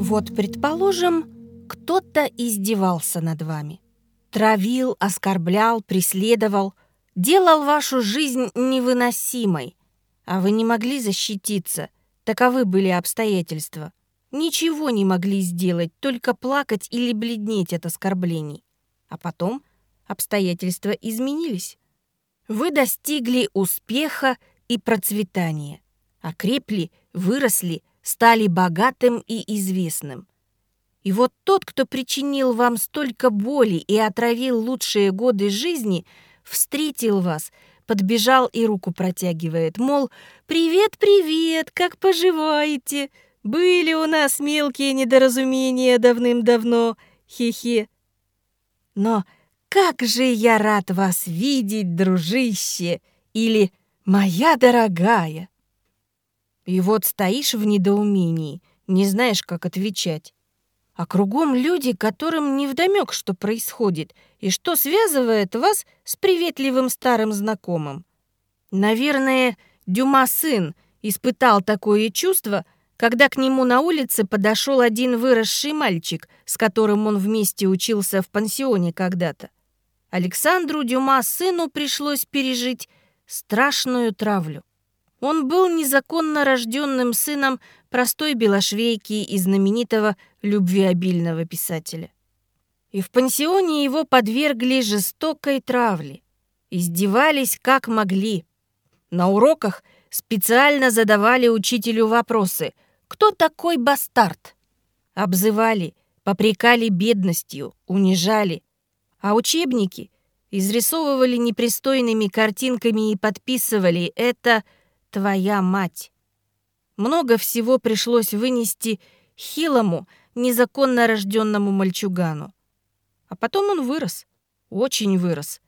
Вот, предположим, кто-то издевался над вами. Травил, оскорблял, преследовал, делал вашу жизнь невыносимой, а вы не могли защититься. Таковы были обстоятельства. Ничего не могли сделать, только плакать или бледнеть от оскорблений. А потом обстоятельства изменились. Вы достигли успеха и процветания, окрепли, выросли, стали богатым и известным. И вот тот, кто причинил вам столько боли и отравил лучшие годы жизни, встретил вас, подбежал и руку протягивает, мол, «Привет, привет, как поживаете? Были у нас мелкие недоразумения давным-давно, хе-хе». Но как же я рад вас видеть, дружище, или «Моя дорогая». И вот стоишь в недоумении, не знаешь, как отвечать. А кругом люди, которым невдомёк, что происходит, и что связывает вас с приветливым старым знакомым. Наверное, Дюма сын испытал такое чувство, когда к нему на улице подошел один выросший мальчик, с которым он вместе учился в пансионе когда-то. Александру Дюма сыну пришлось пережить страшную травлю. Он был незаконно рожденным сыном простой белошвейки и знаменитого любвеобильного писателя. И в пансионе его подвергли жестокой травле. Издевались как могли. На уроках специально задавали учителю вопросы «Кто такой бастард?» Обзывали, попрекали бедностью, унижали. А учебники изрисовывали непристойными картинками и подписывали «Это твоя мать». Много всего пришлось вынести хилому, незаконно рожденному мальчугану. А потом он вырос, очень вырос.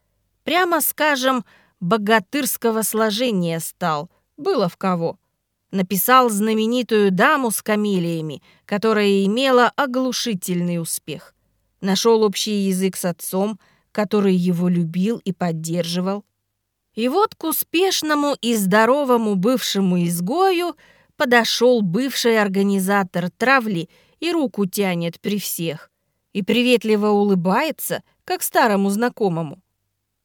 Прямо скажем, богатырского сложения стал, было в кого. Написал знаменитую «Даму с камелиями», которая имела оглушительный успех. Нашел общий язык с отцом, который его любил и поддерживал. И вот к успешному и здоровому бывшему изгою – подошел бывший организатор травли и руку тянет при всех. И приветливо улыбается, как старому знакомому.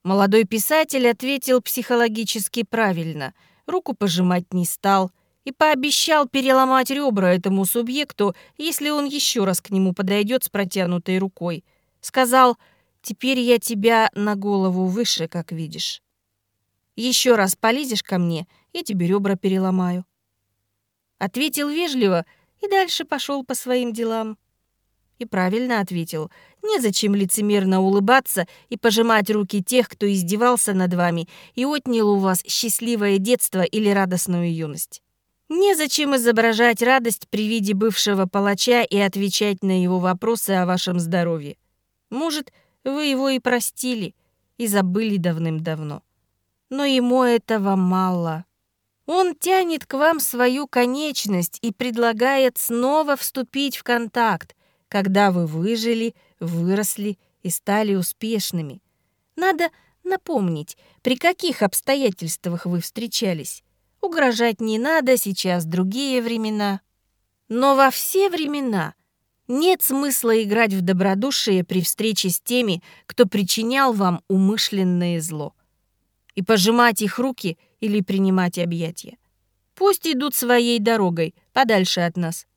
Молодой писатель ответил психологически правильно, руку пожимать не стал и пообещал переломать ребра этому субъекту, если он еще раз к нему подойдет с протянутой рукой. Сказал, «Теперь я тебя на голову выше, как видишь. Еще раз полезешь ко мне, я тебе ребра переломаю». Ответил вежливо и дальше пошел по своим делам. И правильно ответил. Незачем лицемерно улыбаться и пожимать руки тех, кто издевался над вами и отнял у вас счастливое детство или радостную юность. Незачем изображать радость при виде бывшего палача и отвечать на его вопросы о вашем здоровье. Может, вы его и простили, и забыли давным-давно. Но ему этого мало. Он тянет к вам свою конечность и предлагает снова вступить в контакт, когда вы выжили, выросли и стали успешными. Надо напомнить, при каких обстоятельствах вы встречались. Угрожать не надо, сейчас другие времена. Но во все времена нет смысла играть в добродушие при встрече с теми, кто причинял вам умышленное зло. И пожимать их руки – или принимать объятия. Пусть идут своей дорогой, подальше от нас.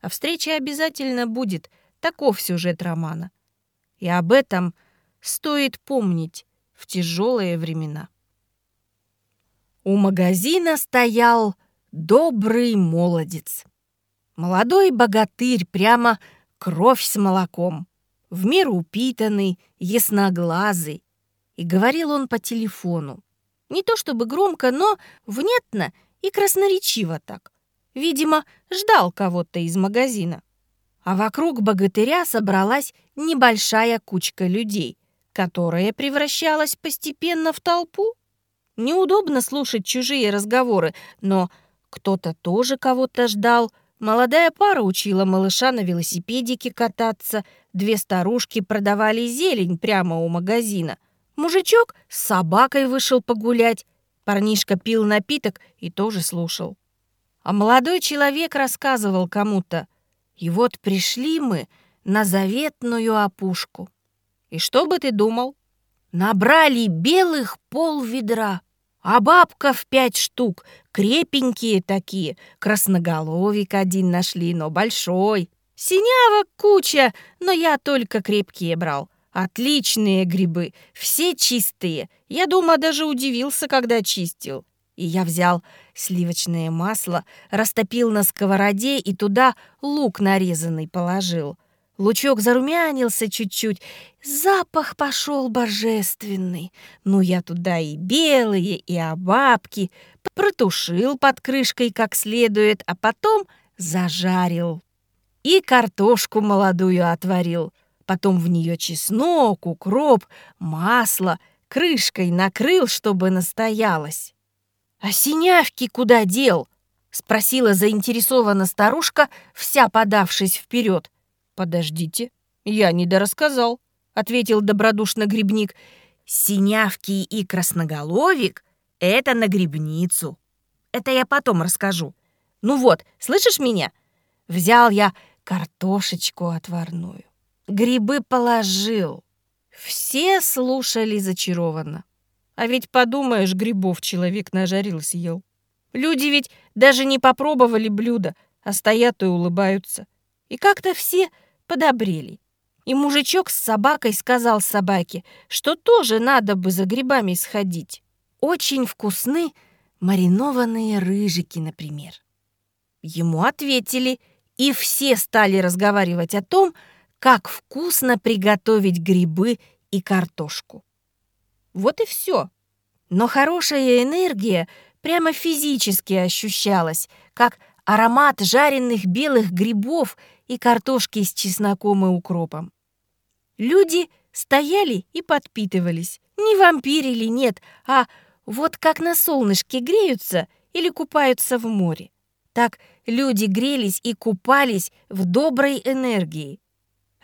А встреча обязательно будет, таков сюжет романа. И об этом стоит помнить в тяжелые времена. У магазина стоял добрый молодец. Молодой богатырь, прямо кровь с молоком, в меру упитанный, ясноглазый. И говорил он по телефону. Не то чтобы громко, но внятно и красноречиво так. Видимо, ждал кого-то из магазина. А вокруг богатыря собралась небольшая кучка людей, которая превращалась постепенно в толпу. Неудобно слушать чужие разговоры, но кто-то тоже кого-то ждал. Молодая пара учила малыша на велосипедике кататься, две старушки продавали зелень прямо у магазина — Мужичок с собакой вышел погулять. Парнишка пил напиток и тоже слушал. А молодой человек рассказывал кому-то. И вот пришли мы на заветную опушку. И что бы ты думал? Набрали белых пол ведра, а бабка в пять штук, крепенькие такие, красноголовик один нашли, но большой. Синявок куча, но я только крепкие брал. Отличные грибы, все чистые. Я дома даже удивился, когда чистил. И я взял сливочное масло, растопил на сковороде и туда лук нарезанный положил. Лучок зарумянился чуть-чуть, запах пошел божественный. Ну, я туда и белые, и обабки, протушил под крышкой как следует, а потом зажарил. И картошку молодую отварил. Потом в нее чеснок, укроп, масло, крышкой накрыл, чтобы настоялось. «А синявки куда дел?» — спросила заинтересованно старушка, вся подавшись вперед. «Подождите, я недорассказал», — ответил добродушно грибник. «Синявки и красноголовик — это на грибницу. Это я потом расскажу. Ну вот, слышишь меня? Взял я картошечку отварную, грибы положил. Все слушали зачарованно. А ведь подумаешь, грибов человек нажарил съел. Люди ведь даже не попробовали блюдо, а стоят и улыбаются. И как-то все подобрели. И мужичок с собакой сказал собаке, что тоже надо бы за грибами сходить. Очень вкусны маринованные рыжики, например. Ему ответили, и все стали разговаривать о том, как вкусно приготовить грибы и картошку. Вот и все. Но хорошая энергия прямо физически ощущалась, как аромат жареных белых грибов и картошки с чесноком и укропом. Люди стояли и подпитывались. Не вампирили, нет, а вот как на солнышке греются или купаются в море. Так люди грелись и купались в доброй энергии.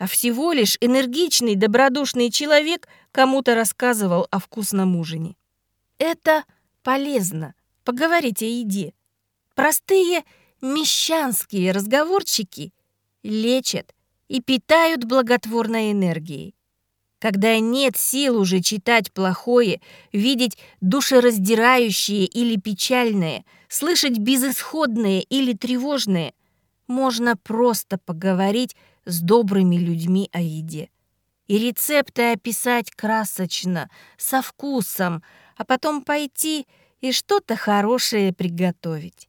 А всего лишь энергичный, добродушный человек кому-то рассказывал о вкусном ужине. Это полезно, поговорить о еде. Простые мещанские разговорчики лечат и питают благотворной энергией. Когда нет сил уже читать плохое, видеть душераздирающее или печальное, слышать безысходное или тревожное, можно просто поговорить с добрыми людьми о еде. И рецепты описать красочно, со вкусом, а потом пойти и что-то хорошее приготовить.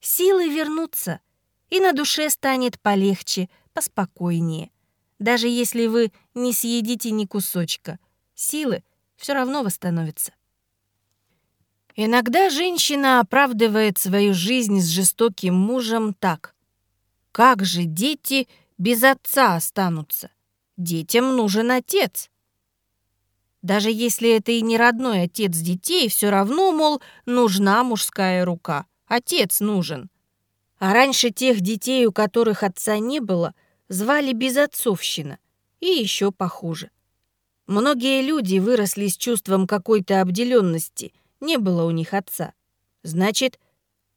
Силы вернутся, и на душе станет полегче, поспокойнее. Даже если вы не съедите ни кусочка, силы все равно восстановятся. Иногда женщина оправдывает свою жизнь с жестоким мужем так. Как же дети без отца останутся? Детям нужен отец. Даже если это и не родной отец детей, все равно, мол, нужна мужская рука. Отец нужен. А раньше тех детей, у которых отца не было, звали безотцовщина. И еще похуже. Многие люди выросли с чувством какой-то обделенности. Не было у них отца. Значит,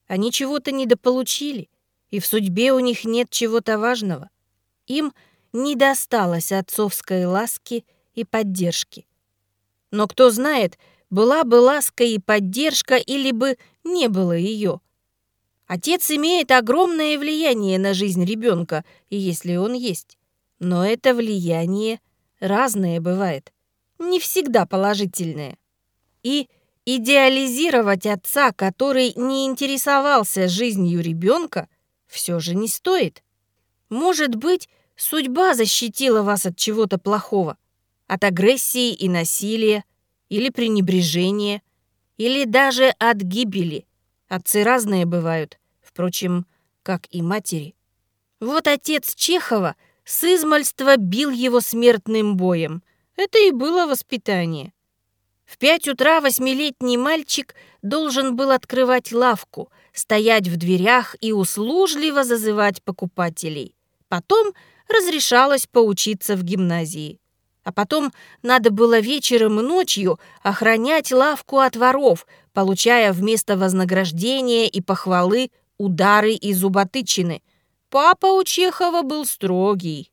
они чего-то недополучили, и в судьбе у них нет чего-то важного. Им не досталось отцовской ласки и поддержки. Но кто знает, была бы ласка и поддержка или бы не было ее. Отец имеет огромное влияние на жизнь ребенка, если он есть. Но это влияние разное бывает, не всегда положительное. И идеализировать отца, который не интересовался жизнью ребенка, все же не стоит. Может быть, судьба защитила вас от чего-то плохого, от агрессии и насилия, или пренебрежения, или даже от гибели – Отцы разные бывают, впрочем, как и матери. Вот отец Чехова с измальства бил его смертным боем. Это и было воспитание. В пять утра восьмилетний мальчик должен был открывать лавку, стоять в дверях и услужливо зазывать покупателей. Потом разрешалось поучиться в гимназии. А потом надо было вечером и ночью охранять лавку от воров, получая вместо вознаграждения и похвалы удары и зуботычины. папа у Чехова был строгий.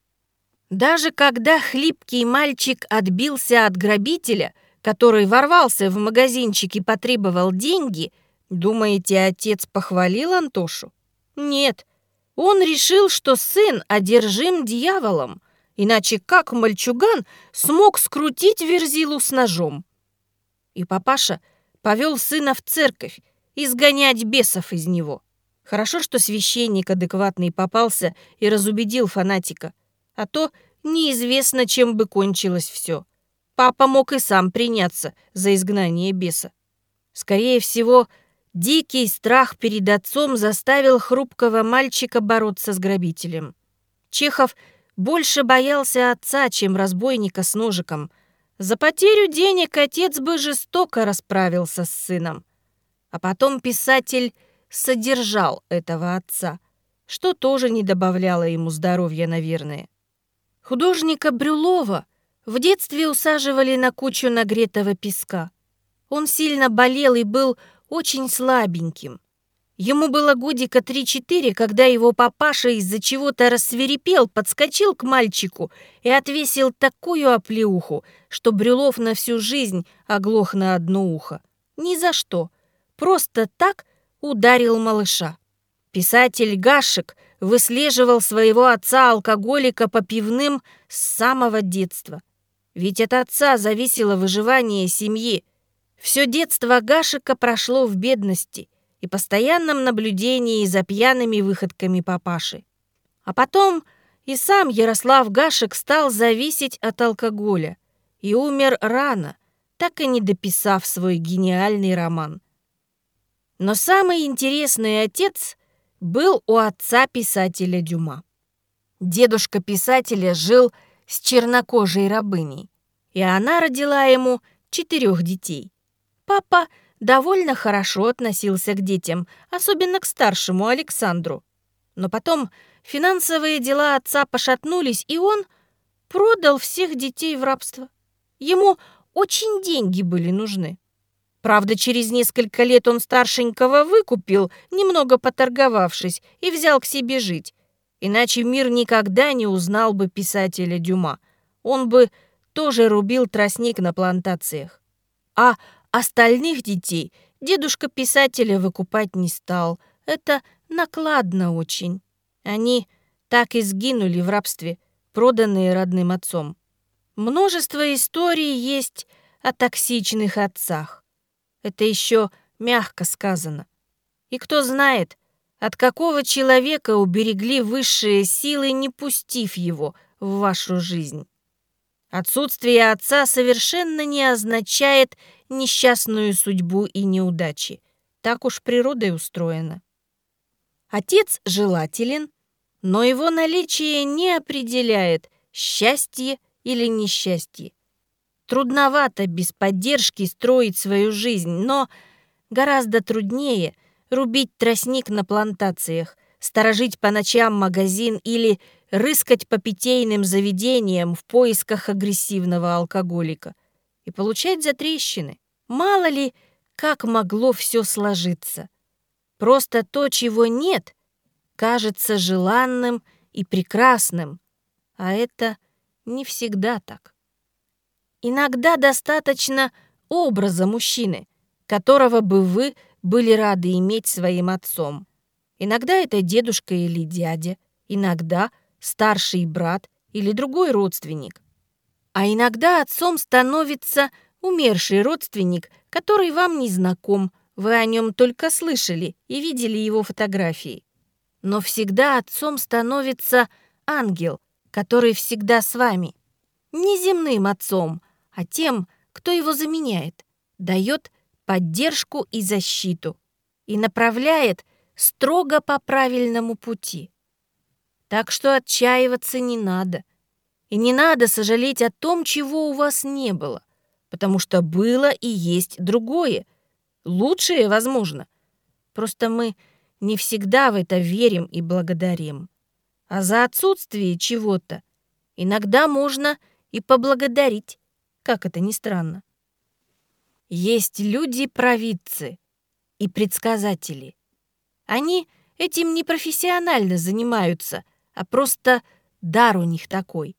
Даже когда хлипкий мальчик отбился от грабителя, который ворвался в магазинчик и потребовал деньги, думаете, отец похвалил Антошу? Нет, он решил, что сын одержим дьяволом, иначе как мальчуган смог скрутить верзилу с ножом? И папаша повел сына в церковь, изгонять бесов из него. Хорошо, что священник адекватный попался и разубедил фанатика а то неизвестно, чем бы кончилось все. Папа мог и сам приняться за изгнание беса. Скорее всего, дикий страх перед отцом заставил хрупкого мальчика бороться с грабителем. Чехов больше боялся отца, чем разбойника с ножиком. За потерю денег отец бы жестоко расправился с сыном. А потом писатель содержал этого отца, что тоже не добавляло ему здоровья, наверное. Художника Брюлова в детстве усаживали на кучу нагретого песка. Он сильно болел и был очень слабеньким. Ему было годика 3-4, когда его папаша из-за чего-то рассверепел, подскочил к мальчику и отвесил такую оплеуху, что Брюлов на всю жизнь оглох на одно ухо. Ни за что. Просто так ударил малыша. Писатель Гашек – выслеживал своего отца-алкоголика по пивным с самого детства. Ведь от отца зависело выживание семьи. Все детство Гашика прошло в бедности и постоянном наблюдении за пьяными выходками папаши. А потом и сам Ярослав Гашек стал зависеть от алкоголя и умер рано, так и не дописав свой гениальный роман. Но самый интересный отец был у отца писателя Дюма. Дедушка писателя жил с чернокожей рабыней, и она родила ему четырех детей. Папа довольно хорошо относился к детям, особенно к старшему Александру. Но потом финансовые дела отца пошатнулись, и он продал всех детей в рабство. Ему очень деньги были нужны. Правда, через несколько лет он старшенького выкупил, немного поторговавшись, и взял к себе жить. Иначе мир никогда не узнал бы писателя Дюма. Он бы тоже рубил тростник на плантациях. А остальных детей дедушка писателя выкупать не стал. Это накладно очень. Они так и сгинули в рабстве, проданные родным отцом. Множество историй есть о токсичных отцах. Это еще мягко сказано. И кто знает, от какого человека уберегли высшие силы, не пустив его в вашу жизнь. Отсутствие отца совершенно не означает несчастную судьбу и неудачи. Так уж природой устроено. Отец желателен, но его наличие не определяет счастье или несчастье. Трудновато без поддержки строить свою жизнь, но гораздо труднее рубить тростник на плантациях, сторожить по ночам магазин или рыскать по питейным заведениям в поисках агрессивного алкоголика и получать затрещины. Мало ли, как могло все сложиться. Просто то, чего нет, кажется желанным и прекрасным, а это не всегда так. Иногда достаточно образа мужчины, которого бы вы были рады иметь своим отцом. Иногда это дедушка или дядя, иногда старший брат или другой родственник. А иногда отцом становится умерший родственник, который вам не знаком, вы о нем только слышали и видели его фотографии. Но всегда отцом становится ангел, который всегда с вами. Неземным отцом, а тем, кто его заменяет, дает поддержку и защиту и направляет строго по правильному пути. Так что отчаиваться не надо. И не надо сожалеть о том, чего у вас не было, потому что было и есть другое, лучшее, возможно. Просто мы не всегда в это верим и благодарим. А за отсутствие чего-то иногда можно и поблагодарить как это ни странно. Есть люди-провидцы и предсказатели. Они этим не профессионально занимаются, а просто дар у них такой.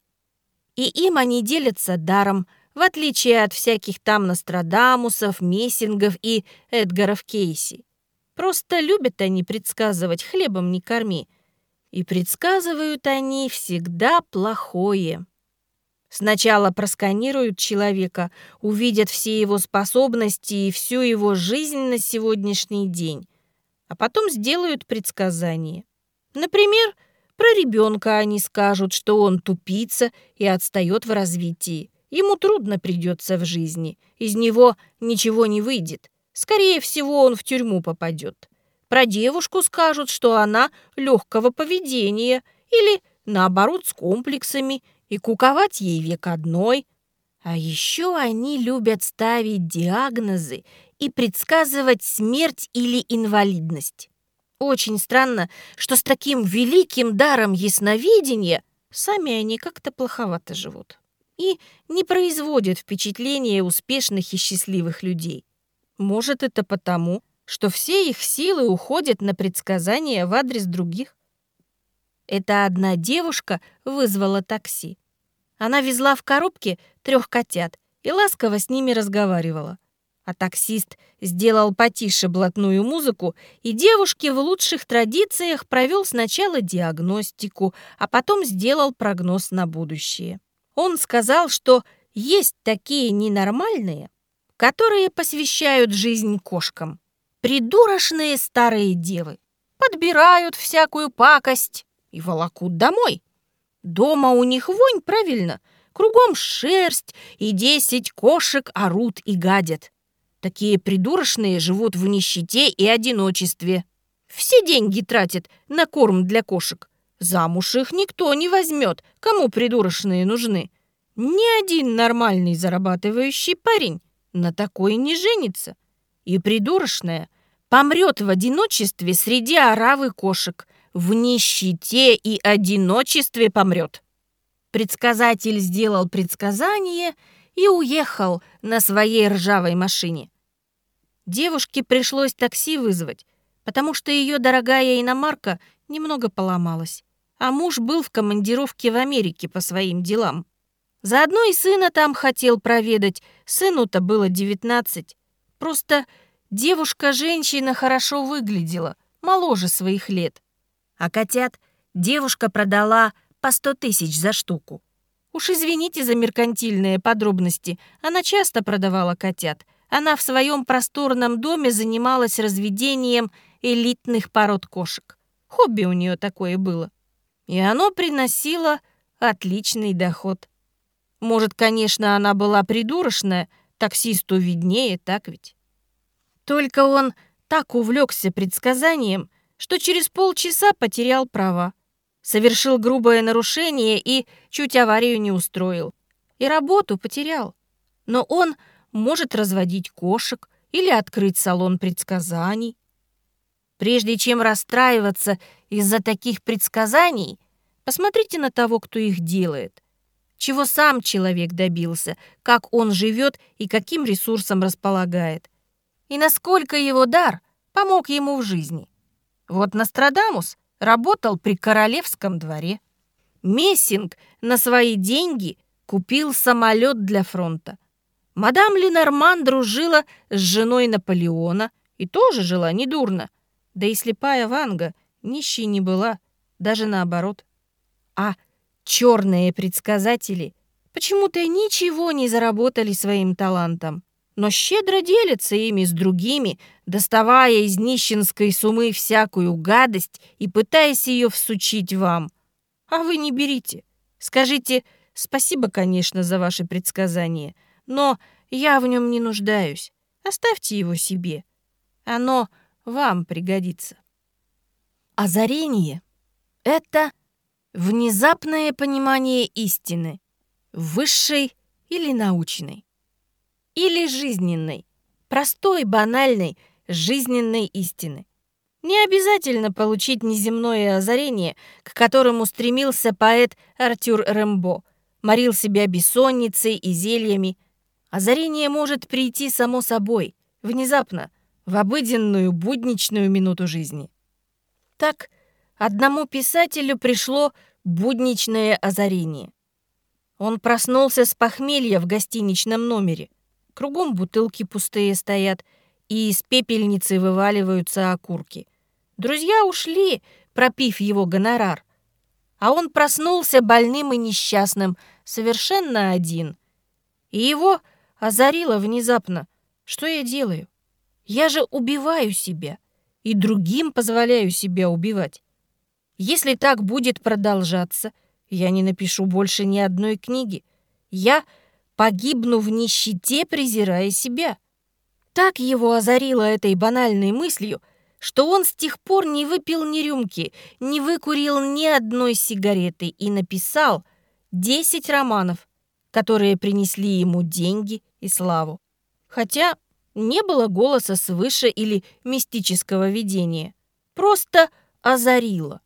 И им они делятся даром, в отличие от всяких там Нострадамусов, Мессингов и Эдгаров Кейси. Просто любят они предсказывать, хлебом не корми. И предсказывают они всегда плохое. Сначала просканируют человека, увидят все его способности и всю его жизнь на сегодняшний день, а потом сделают предсказание. Например, про ребенка они скажут, что он тупица и отстает в развитии. Ему трудно придется в жизни, из него ничего не выйдет. Скорее всего, он в тюрьму попадет. Про девушку скажут, что она легкого поведения или, наоборот, с комплексами и куковать ей век одной. А еще они любят ставить диагнозы и предсказывать смерть или инвалидность. Очень странно, что с таким великим даром ясновидения сами они как-то плоховато живут и не производят впечатления успешных и счастливых людей. Может, это потому, что все их силы уходят на предсказания в адрес других? Эта одна девушка вызвала такси. Она везла в коробке трех котят и ласково с ними разговаривала. А таксист сделал потише блатную музыку, и девушке в лучших традициях провел сначала диагностику, а потом сделал прогноз на будущее. Он сказал, что есть такие ненормальные, которые посвящают жизнь кошкам. Придурочные старые девы. Подбирают всякую пакость и волокут домой. Дома у них вонь, правильно? Кругом шерсть, и десять кошек орут и гадят. Такие придурочные живут в нищете и одиночестве. Все деньги тратят на корм для кошек. Замуж их никто не возьмет, кому придурочные нужны. Ни один нормальный зарабатывающий парень на такой не женится. И придурочная помрет в одиночестве среди оравы кошек – в нищете и одиночестве помрет. Предсказатель сделал предсказание и уехал на своей ржавой машине. Девушке пришлось такси вызвать, потому что ее дорогая иномарка немного поломалась, а муж был в командировке в Америке по своим делам. Заодно и сына там хотел проведать, сыну-то было 19. Просто девушка-женщина хорошо выглядела, моложе своих лет а котят девушка продала по сто тысяч за штуку. Уж извините за меркантильные подробности, она часто продавала котят. Она в своем просторном доме занималась разведением элитных пород кошек. Хобби у нее такое было. И оно приносило отличный доход. Может, конечно, она была придурочная, таксисту виднее, так ведь? Только он так увлекся предсказанием, что через полчаса потерял права. Совершил грубое нарушение и чуть аварию не устроил. И работу потерял. Но он может разводить кошек или открыть салон предсказаний. Прежде чем расстраиваться из-за таких предсказаний, посмотрите на того, кто их делает. Чего сам человек добился, как он живет и каким ресурсом располагает. И насколько его дар помог ему в жизни. Вот Нострадамус работал при королевском дворе. Мессинг на свои деньги купил самолет для фронта. Мадам Ленорман дружила с женой Наполеона и тоже жила недурно. Да и слепая Ванга нищей не была, даже наоборот. А черные предсказатели почему-то ничего не заработали своим талантом но щедро делится ими с другими, доставая из нищенской сумы всякую гадость и пытаясь ее всучить вам. А вы не берите. Скажите «спасибо, конечно, за ваши предсказания, но я в нем не нуждаюсь. Оставьте его себе. Оно вам пригодится». Озарение — это внезапное понимание истины, высшей или научной или жизненной, простой, банальной, жизненной истины. Не обязательно получить неземное озарение, к которому стремился поэт Артюр Рембо, морил себя бессонницей и зельями. Озарение может прийти само собой, внезапно, в обыденную будничную минуту жизни. Так одному писателю пришло будничное озарение. Он проснулся с похмелья в гостиничном номере. Кругом бутылки пустые стоят, и из пепельницы вываливаются окурки. Друзья ушли, пропив его гонорар. А он проснулся больным и несчастным, совершенно один. И его озарило внезапно. Что я делаю? Я же убиваю себя. И другим позволяю себя убивать. Если так будет продолжаться, я не напишу больше ни одной книги. Я погибну в нищете, презирая себя. Так его озарило этой банальной мыслью, что он с тех пор не выпил ни рюмки, не выкурил ни одной сигареты и написал 10 романов, которые принесли ему деньги и славу. Хотя не было голоса свыше или мистического видения. Просто озарило.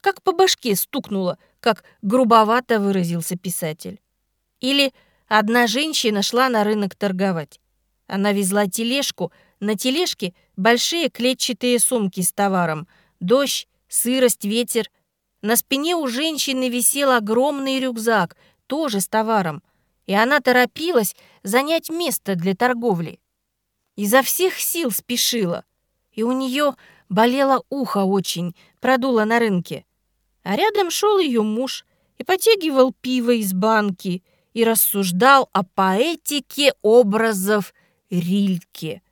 Как по башке стукнуло, как грубовато выразился писатель. Или одна женщина шла на рынок торговать. Она везла тележку, на тележке большие клетчатые сумки с товаром. Дождь, сырость, ветер. На спине у женщины висел огромный рюкзак, тоже с товаром. И она торопилась занять место для торговли. Изо всех сил спешила. И у нее болело ухо очень, продуло на рынке. А рядом шел ее муж и потягивал пиво из банки и рассуждал о поэтике образов Рильке.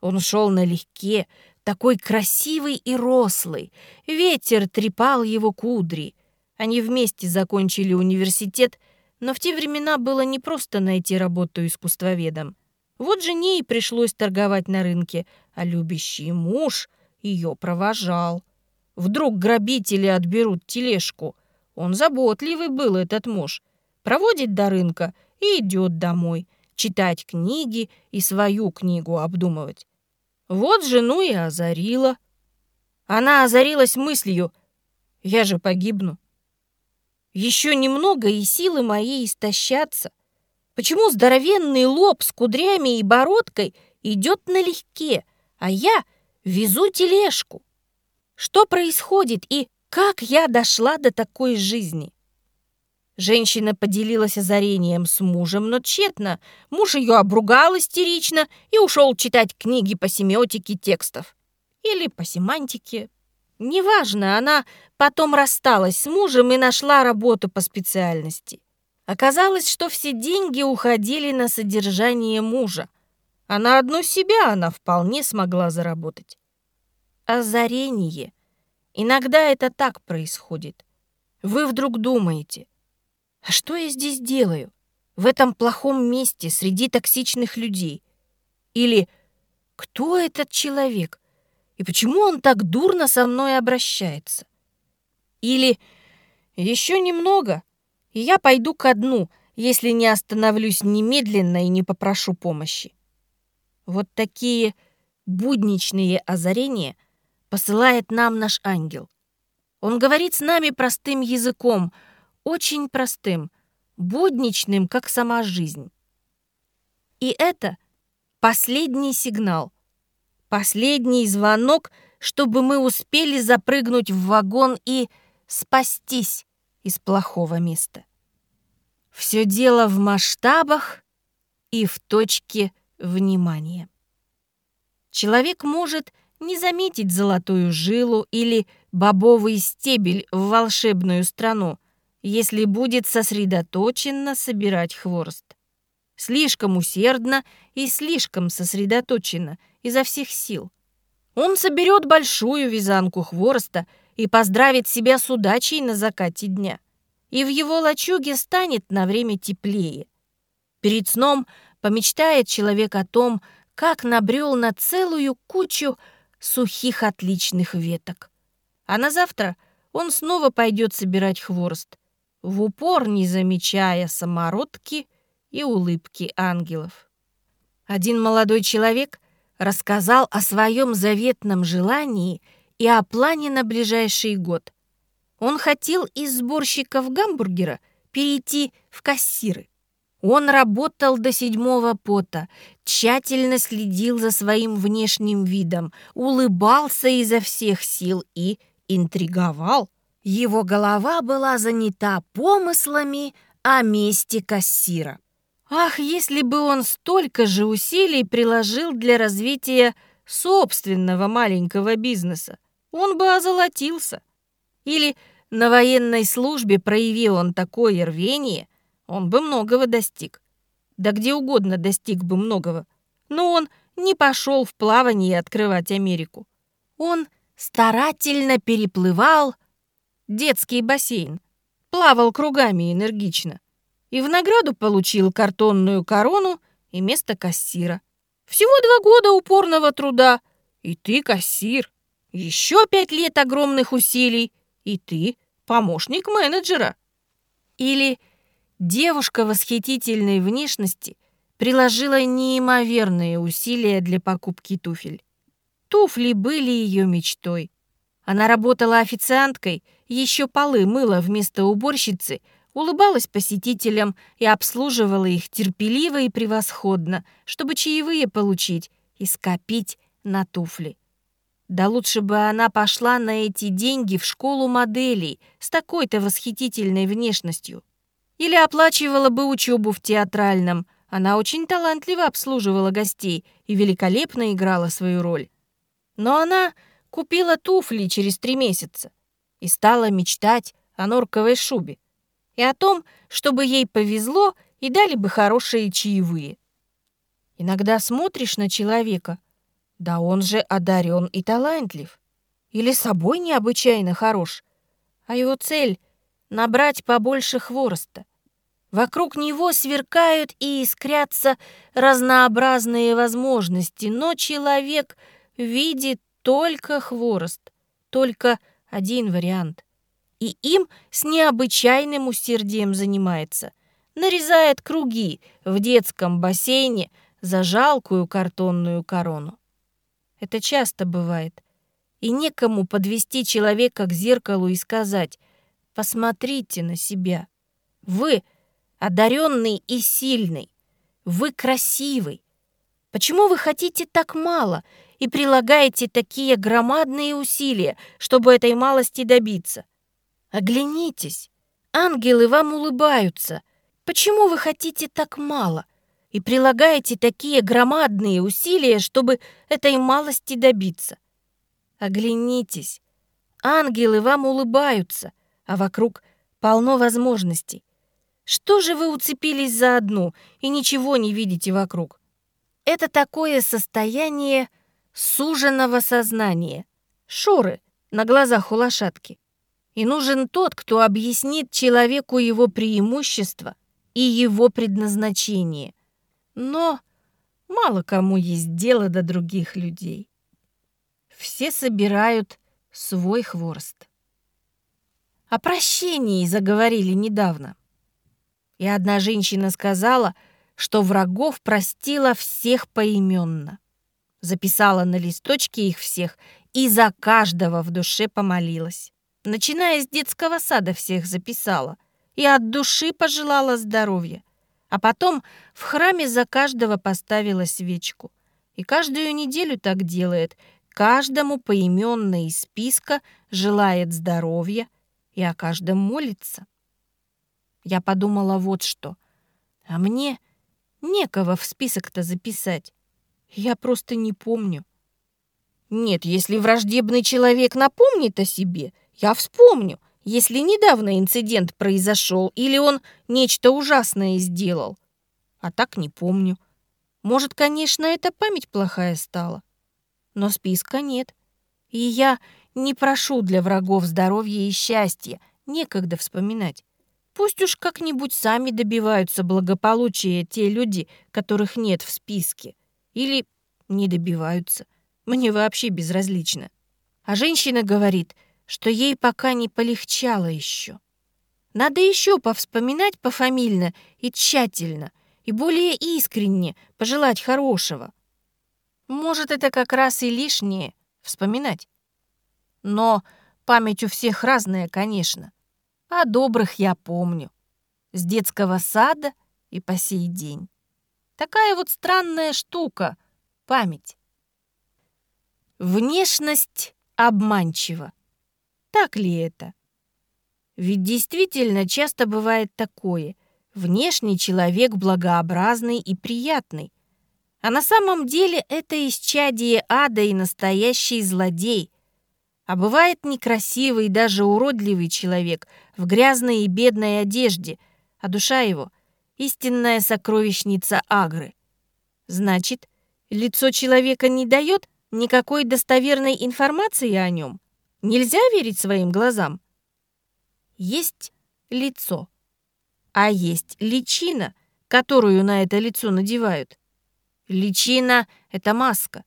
Он шел налегке, такой красивый и рослый. Ветер трепал его кудри. Они вместе закончили университет, но в те времена было непросто найти работу искусствоведом. Вот жене и пришлось торговать на рынке, а любящий муж ее провожал. Вдруг грабители отберут тележку. Он заботливый был, этот муж. Проводит до рынка и идет домой — читать книги и свою книгу обдумывать. Вот жену и озарила. Она озарилась мыслью «Я же погибну». Еще немного, и силы мои истощатся. Почему здоровенный лоб с кудрями и бородкой идет налегке, а я везу тележку? Что происходит и как я дошла до такой жизни? Женщина поделилась озарением с мужем, но тщетно. Муж ее обругал истерично и ушел читать книги по семиотике текстов. Или по семантике. Неважно, она потом рассталась с мужем и нашла работу по специальности. Оказалось, что все деньги уходили на содержание мужа, а на одну себя она вполне смогла заработать. Озарение. Иногда это так происходит. Вы вдруг думаете, а что я здесь делаю? В этом плохом месте среди токсичных людей? Или кто этот человек? И почему он так дурно со мной обращается? Или еще немного, я пойду ко дну, если не остановлюсь немедленно и не попрошу помощи. Вот такие будничные озарения посылает нам наш ангел. Он говорит с нами простым языком — очень простым, будничным, как сама жизнь. И это последний сигнал, последний звонок, чтобы мы успели запрыгнуть в вагон и спастись из плохого места. Все дело в масштабах и в точке внимания. Человек может не заметить золотую жилу или бобовый стебель в волшебную страну, если будет сосредоточенно собирать хворост. Слишком усердно и слишком сосредоточенно, изо всех сил. Он соберет большую вязанку хвороста и поздравит себя с удачей на закате дня. И в его лачуге станет на время теплее. Перед сном помечтает человек о том, как набрел на целую кучу сухих отличных веток. А на завтра он снова пойдет собирать хворост в упор не замечая самородки и улыбки ангелов. Один молодой человек рассказал о своем заветном желании и о плане на ближайший год. Он хотел из сборщиков гамбургера перейти в кассиры. Он работал до седьмого пота, тщательно следил за своим внешним видом, улыбался изо всех сил и интриговал. Его голова была занята помыслами о месте кассира. Ах, если бы он столько же усилий приложил для развития собственного маленького бизнеса, он бы озолотился. Или на военной службе проявил он такое рвение, он бы многого достиг. Да где угодно достиг бы многого. Но он не пошел в плавание открывать Америку. Он старательно переплывал детский бассейн, плавал кругами энергично и в награду получил картонную корону и место кассира. Всего два года упорного труда, и ты кассир. Еще пять лет огромных усилий, и ты помощник менеджера. Или Девушка восхитительной внешности приложила неимоверные усилия для покупки туфель. Туфли были ее мечтой. Она работала официанткой, еще полы мыла вместо уборщицы, улыбалась посетителям и обслуживала их терпеливо и превосходно, чтобы чаевые получить и скопить на туфли. Да лучше бы она пошла на эти деньги в школу моделей с такой-то восхитительной внешностью. Или оплачивала бы учебу в театральном. Она очень талантливо обслуживала гостей и великолепно играла свою роль. Но она купила туфли через три месяца и стала мечтать о норковой шубе и о том, чтобы ей повезло и дали бы хорошие чаевые. Иногда смотришь на человека, да он же одарен и талантлив, или собой необычайно хорош, а его цель — набрать побольше хвороста. Вокруг него сверкают и искрятся разнообразные возможности, но человек видит только хворост, только один вариант. И им с необычайным усердием занимается. Нарезает круги в детском бассейне за жалкую картонную корону. Это часто бывает. И некому подвести человека к зеркалу и сказать «Посмотрите на себя. Вы одаренный и сильный. Вы красивый. Почему вы хотите так мало и прилагаете такие громадные усилия, чтобы этой малости добиться? Оглянитесь. Ангелы вам улыбаются. Почему вы хотите так мало и прилагаете такие громадные усилия, чтобы этой малости добиться? Оглянитесь. Ангелы вам улыбаются, а вокруг полно возможностей. Что же вы уцепились за одну и ничего не видите вокруг? Это такое состояние суженного сознания, шоры на глазах у лошадки. И нужен тот, кто объяснит человеку его преимущества и его предназначение. Но мало кому есть дело до других людей. Все собирают свой хворост. О прощении заговорили недавно. И одна женщина сказала, что врагов простила всех поименно. Записала на листочке их всех и за каждого в душе помолилась. Начиная с детского сада всех записала и от души пожелала здоровья. А потом в храме за каждого поставила свечку. И каждую неделю так делает, каждому поименно из списка желает здоровья и о каждом молится. Я подумала вот что. А мне некого в список-то записать. Я просто не помню. Нет, если враждебный человек напомнит о себе, я вспомню, если недавно инцидент произошел или он нечто ужасное сделал. А так не помню. Может, конечно, эта память плохая стала. Но списка нет. И я не прошу для врагов здоровья и счастья, некогда вспоминать. Пусть уж как-нибудь сами добиваются благополучия те люди, которых нет в списке. Или не добиваются. Мне вообще безразлично. А женщина говорит, что ей пока не полегчало еще. Надо еще повспоминать пофамильно и тщательно, и более искренне пожелать хорошего. Может, это как раз и лишнее — вспоминать. Но память у всех разная, конечно. А добрых я помню. С детского сада и по сей день. Такая вот странная штука — память. Внешность обманчива. Так ли это? Ведь действительно часто бывает такое. Внешний человек благообразный и приятный. А на самом деле это исчадие ада и настоящий злодей. А бывает некрасивый, даже уродливый человек в грязной и бедной одежде, а душа его — истинная сокровищница Агры. Значит, лицо человека не дает никакой достоверной информации о нем? Нельзя верить своим глазам? Есть лицо, а есть личина, которую на это лицо надевают. Личина — это маска.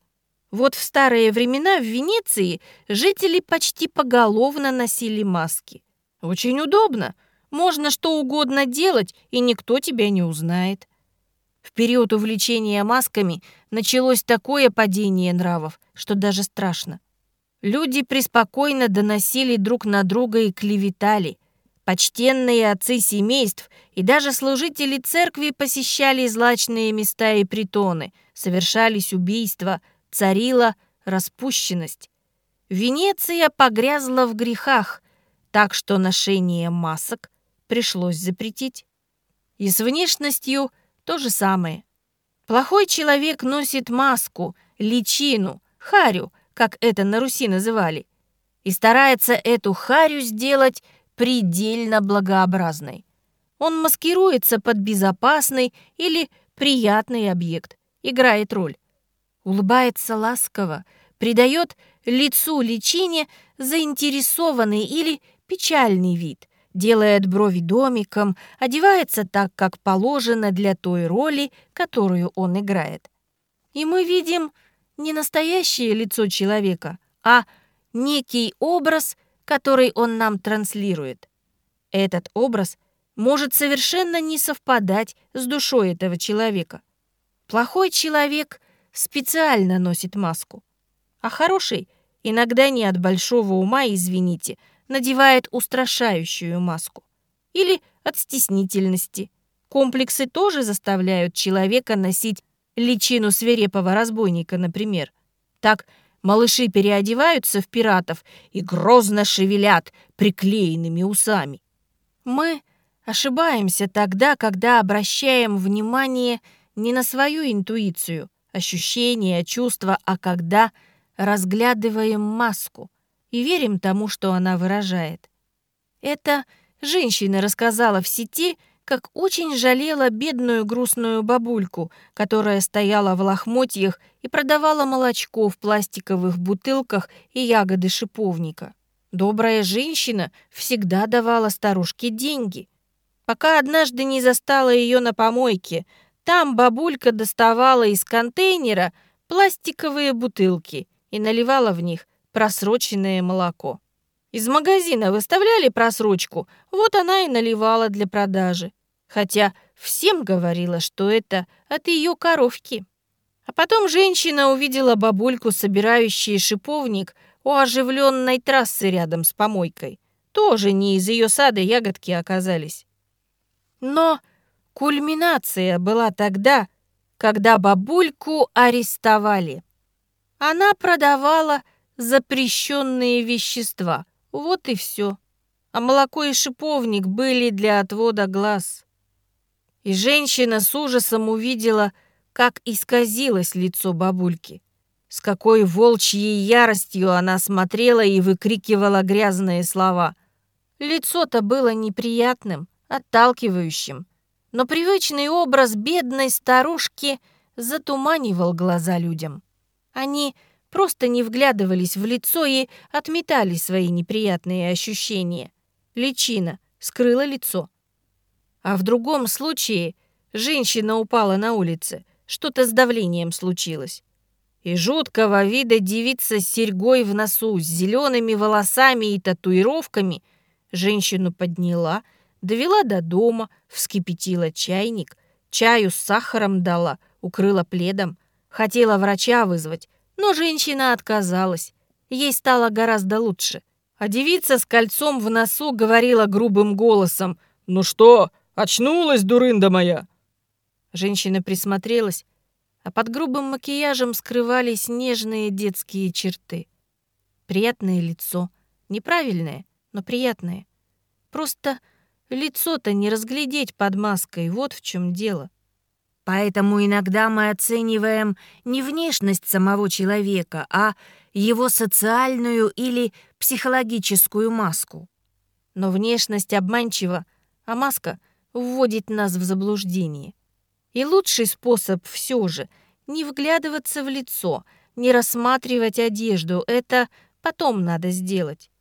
Вот в старые времена в Венеции жители почти поголовно носили маски. Очень удобно. Можно что угодно делать, и никто тебя не узнает. В период увлечения масками началось такое падение нравов, что даже страшно. Люди преспокойно доносили друг на друга и клеветали. Почтенные отцы семейств и даже служители церкви посещали злачные места и притоны, совершались убийства, царила распущенность. Венеция погрязла в грехах, так что ношение масок пришлось запретить. И с внешностью то же самое. Плохой человек носит маску, личину, харю, как это на Руси называли, и старается эту харю сделать предельно благообразной. Он маскируется под безопасный или приятный объект, играет роль. Улыбается ласково, придает лицу личине заинтересованный или печальный вид, делает брови домиком, одевается так, как положено для той роли, которую он играет. И мы видим не настоящее лицо человека, а некий образ, который он нам транслирует. Этот образ может совершенно не совпадать с душой этого человека. Плохой человек специально носит маску, а хороший иногда не от большого ума, извините, надевает устрашающую маску. Или от стеснительности. Комплексы тоже заставляют человека носить личину свирепого разбойника, например. Так малыши переодеваются в пиратов и грозно шевелят приклеенными усами. Мы ошибаемся тогда, когда обращаем внимание не на свою интуицию, ощущения, чувства, а когда разглядываем маску и верим тому, что она выражает. Это женщина рассказала в сети, как очень жалела бедную грустную бабульку, которая стояла в лохмотьях и продавала молочко в пластиковых бутылках и ягоды шиповника. Добрая женщина всегда давала старушке деньги, пока однажды не застала ее на помойке. Там бабулька доставала из контейнера пластиковые бутылки и наливала в них просроченное молоко. Из магазина выставляли просрочку, вот она и наливала для продажи. Хотя всем говорила, что это от ее коровки. А потом женщина увидела бабульку, собирающую шиповник у оживленной трассы рядом с помойкой. Тоже не из ее сада ягодки оказались. Но кульминация была тогда, когда бабульку арестовали. Она продавала запрещенные вещества – вот и все. А молоко и шиповник были для отвода глаз. И женщина с ужасом увидела, как исказилось лицо бабульки. С какой волчьей яростью она смотрела и выкрикивала грязные слова. Лицо-то было неприятным, отталкивающим, но привычный образ бедной старушки затуманивал глаза людям. Они просто не вглядывались в лицо и отметали свои неприятные ощущения. Личина скрыла лицо. А в другом случае женщина упала на улице, что-то с давлением случилось. И жуткого вида девица с серьгой в носу, с зелеными волосами и татуировками женщину подняла, довела до дома, вскипятила чайник, чаю с сахаром дала, укрыла пледом, хотела врача вызвать, но женщина отказалась. Ей стало гораздо лучше. А девица с кольцом в носу говорила грубым голосом. «Ну что, очнулась, дурында моя?» Женщина присмотрелась, а под грубым макияжем скрывались нежные детские черты. Приятное лицо, неправильное, но приятное. Просто лицо-то не разглядеть под маской, вот в чем дело. Поэтому иногда мы оцениваем не внешность самого человека, а его социальную или психологическую маску. Но внешность обманчива, а маска вводит нас в заблуждение. И лучший способ все же не вглядываться в лицо, не рассматривать одежду. Это потом надо сделать.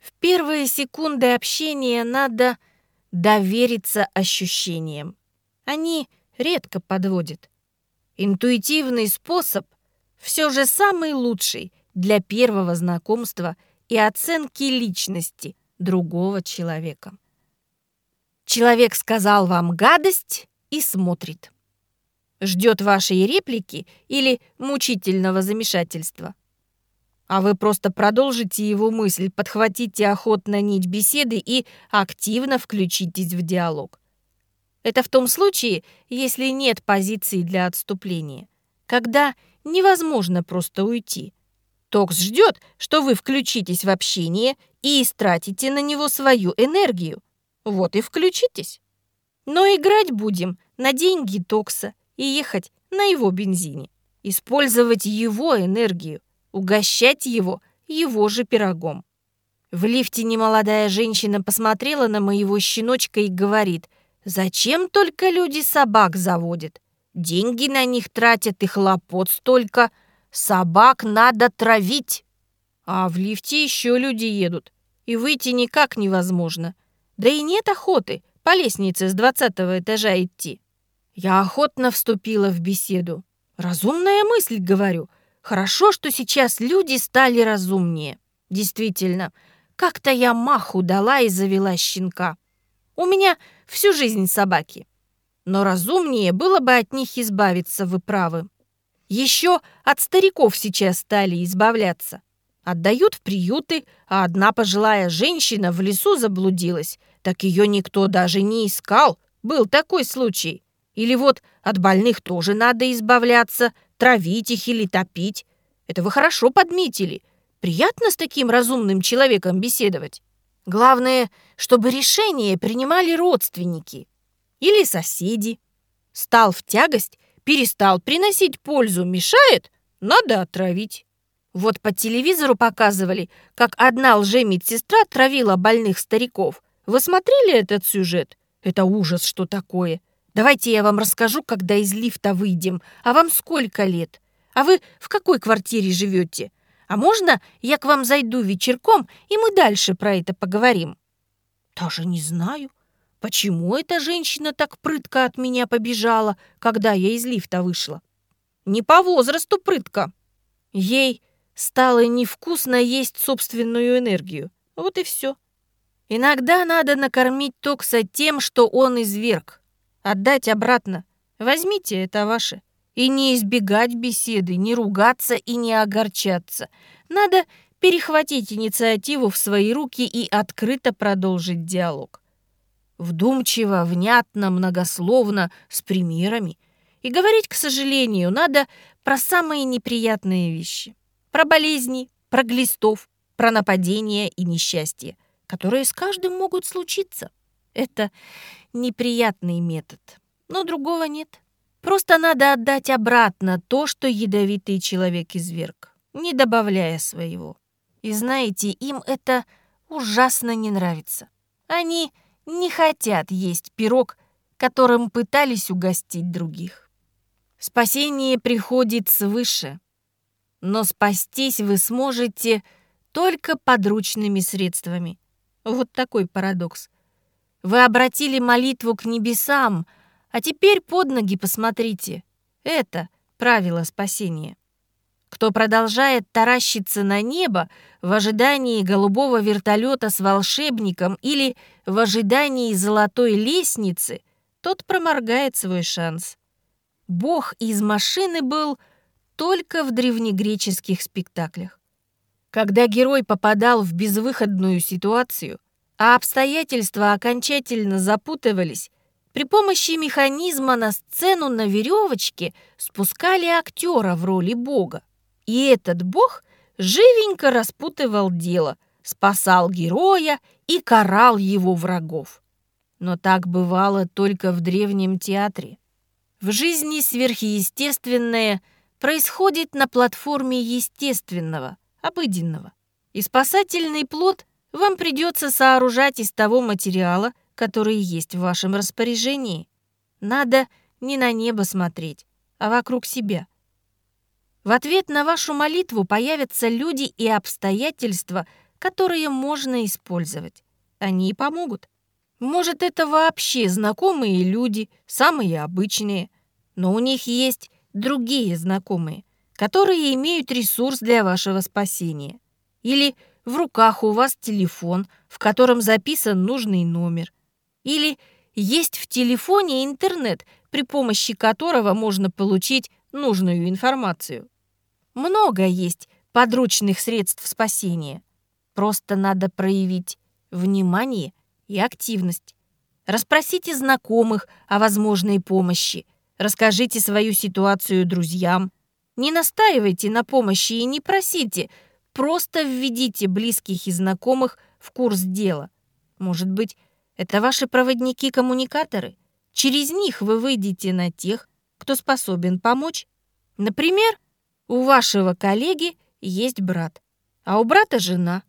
В первые секунды общения надо довериться ощущениям. Они редко подводят. Интуитивный способ все же самый лучший для первого знакомства и оценки личности другого человека. Человек сказал вам гадость и смотрит ждет вашей реплики или мучительного замешательства. А вы просто продолжите его мысль, подхватите охотно нить беседы и активно включитесь в диалог. Это в том случае, если нет позиции для отступления, когда невозможно просто уйти. Токс ждет, что вы включитесь в общение и истратите на него свою энергию. Вот и включитесь. Но играть будем на деньги Токса и ехать на его бензине. Использовать его энергию, угощать его его же пирогом. В лифте немолодая женщина посмотрела на моего щеночка и говорит, «Зачем только люди собак заводят? Деньги на них тратят и хлопот столько. Собак надо травить». А в лифте еще люди едут, и выйти никак невозможно. Да и нет охоты по лестнице с двадцатого этажа идти. Я охотно вступила в беседу. Разумная мысль, говорю. Хорошо, что сейчас люди стали разумнее. Действительно, как-то я маху дала и завела щенка. У меня всю жизнь собаки. Но разумнее было бы от них избавиться, вы правы. Еще от стариков сейчас стали избавляться. Отдают в приюты, а одна пожилая женщина в лесу заблудилась. Так ее никто даже не искал. Был такой случай. Или вот от больных тоже надо избавляться, травить их или топить. Это вы хорошо подметили. Приятно с таким разумным человеком беседовать. Главное, чтобы решения принимали родственники или соседи. Стал в тягость, перестал приносить пользу, мешает, надо отравить. Вот по телевизору показывали, как одна лжемедсестра травила больных стариков. Вы смотрели этот сюжет? Это ужас, что такое. Давайте я вам расскажу, когда из лифта выйдем. А вам сколько лет? А вы в какой квартире живете? А можно я к вам зайду вечерком, и мы дальше про это поговорим?» «Даже не знаю, почему эта женщина так прытко от меня побежала, когда я из лифта вышла. Не по возрасту прытко. Ей стало невкусно есть собственную энергию. Вот и все. Иногда надо накормить Токса тем, что он изверг. Отдать обратно. Возьмите, это ваше. И не избегать беседы, не ругаться и не огорчаться. Надо перехватить инициативу в свои руки и открыто продолжить диалог. Вдумчиво, внятно, многословно, с примерами. И говорить, к сожалению, надо про самые неприятные вещи. Про болезни, про глистов, про нападения и несчастья, которые с каждым могут случиться. Это неприятный метод, но другого нет. Просто надо отдать обратно то, что ядовитый человек изверг, не добавляя своего. И знаете, им это ужасно не нравится. Они не хотят есть пирог, которым пытались угостить других. Спасение приходит свыше, но спастись вы сможете только подручными средствами. Вот такой парадокс. Вы обратили молитву к небесам, а теперь под ноги посмотрите. Это правило спасения. Кто продолжает таращиться на небо в ожидании голубого вертолета с волшебником или в ожидании золотой лестницы, тот проморгает свой шанс. Бог из машины был только в древнегреческих спектаклях. Когда герой попадал в безвыходную ситуацию, а обстоятельства окончательно запутывались, При помощи механизма на сцену на веревочке спускали актера в роли бога. И этот бог живенько распутывал дело, спасал героя и карал его врагов. Но так бывало только в древнем театре. В жизни сверхъестественное происходит на платформе естественного, обыденного. И спасательный плод вам придется сооружать из того материала, который есть в вашем распоряжении. Надо не на небо смотреть, а вокруг себя. В ответ на вашу молитву появятся люди и обстоятельства, которые можно использовать. Они и помогут. Может, это вообще знакомые люди, самые обычные, но у них есть другие знакомые, которые имеют ресурс для вашего спасения. Или в руках у вас телефон, в котором записан нужный номер. Или есть в телефоне интернет, при помощи которого можно получить нужную информацию. Много есть подручных средств спасения. Просто надо проявить внимание и активность. Расспросите знакомых о возможной помощи. Расскажите свою ситуацию друзьям. Не настаивайте на помощи и не просите. Просто введите близких и знакомых в курс дела. Может быть, это ваши проводники-коммуникаторы. Через них вы выйдете на тех, кто способен помочь. Например, у вашего коллеги есть брат, а у брата жена.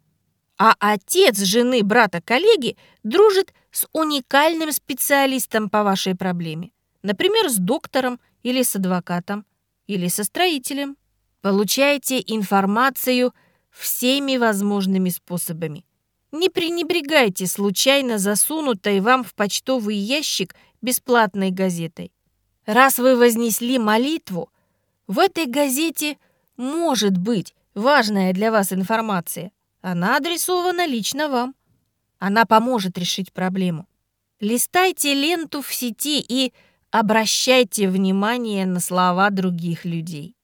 А отец жены брата-коллеги дружит с уникальным специалистом по вашей проблеме. Например, с доктором или с адвокатом, или со строителем. Получаете информацию всеми возможными способами. Не пренебрегайте случайно засунутой вам в почтовый ящик бесплатной газетой. Раз вы вознесли молитву, в этой газете может быть важная для вас информация. Она адресована лично вам. Она поможет решить проблему. Листайте ленту в сети и обращайте внимание на слова других людей.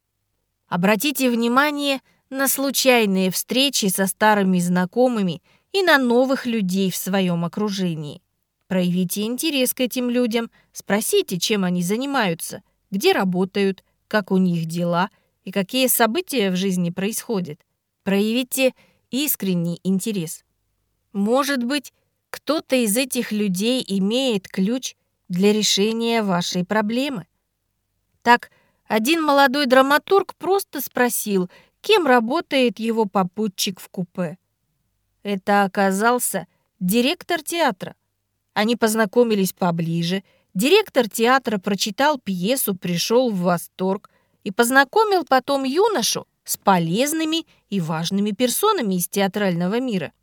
Обратите внимание на случайные встречи со старыми знакомыми – и на новых людей в своем окружении. Проявите интерес к этим людям, спросите, чем они занимаются, где работают, как у них дела и какие события в жизни происходят. Проявите искренний интерес. Может быть, кто-то из этих людей имеет ключ для решения вашей проблемы. Так, один молодой драматург просто спросил, кем работает его попутчик в купе. Это оказался директор театра. Они познакомились поближе. Директор театра прочитал пьесу, пришел в восторг и познакомил потом юношу с полезными и важными персонами из театрального мира.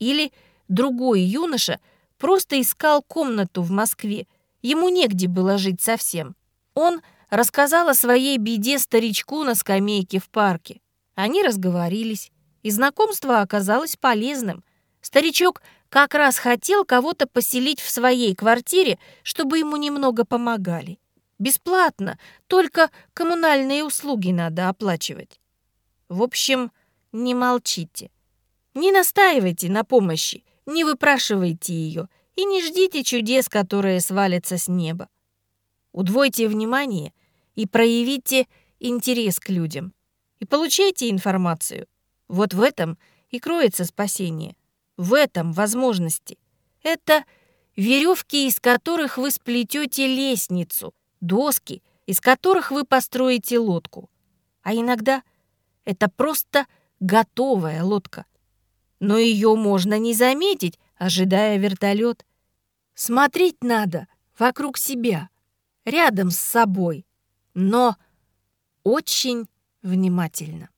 Или другой юноша просто искал комнату в Москве. Ему негде было жить совсем. Он рассказал о своей беде старичку на скамейке в парке. Они разговорились и знакомство оказалось полезным. Старичок как раз хотел кого-то поселить в своей квартире, чтобы ему немного помогали. Бесплатно, только коммунальные услуги надо оплачивать. В общем, не молчите. Не настаивайте на помощи, не выпрашивайте ее и не ждите чудес, которые свалятся с неба. Удвойте внимание и проявите интерес к людям. И получайте информацию – вот в этом и кроется спасение. В этом возможности. Это веревки, из которых вы сплетете лестницу, доски, из которых вы построите лодку. А иногда это просто готовая лодка. Но ее можно не заметить, ожидая вертолет. Смотреть надо вокруг себя, рядом с собой, но очень внимательно.